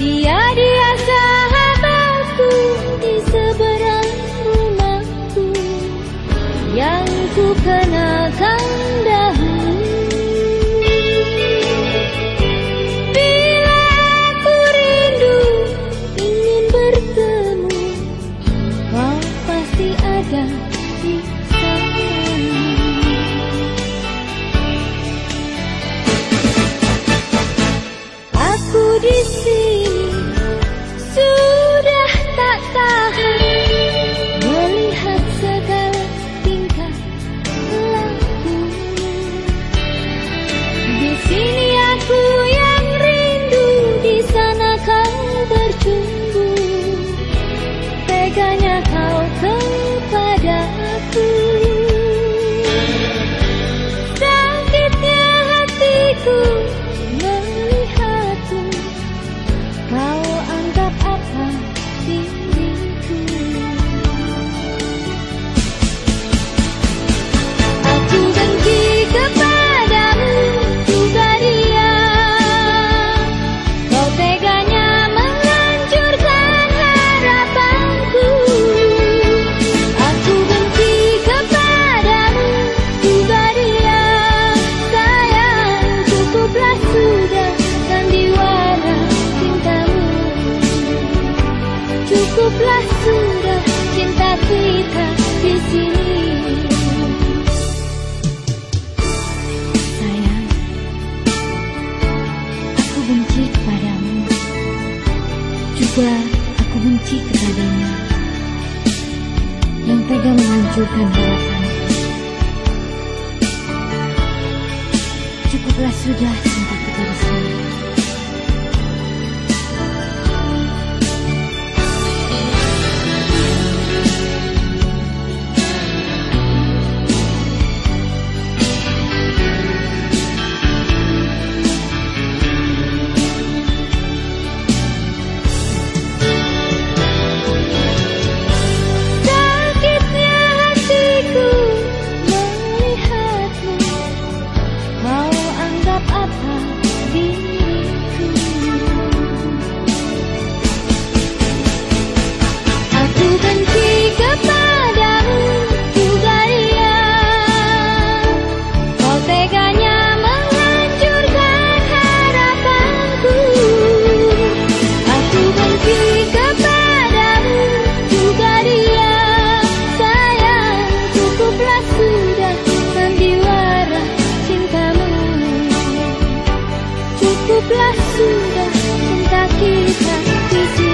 día. hiduplah sungguh cinta kita di sini. Sayang, aku benci kepadamu, juga aku benci kepadanya yang tega menghancurkan harapan. Cukuplah sudah cinta kita di sini. cukuplah sudah cinta kita di sini.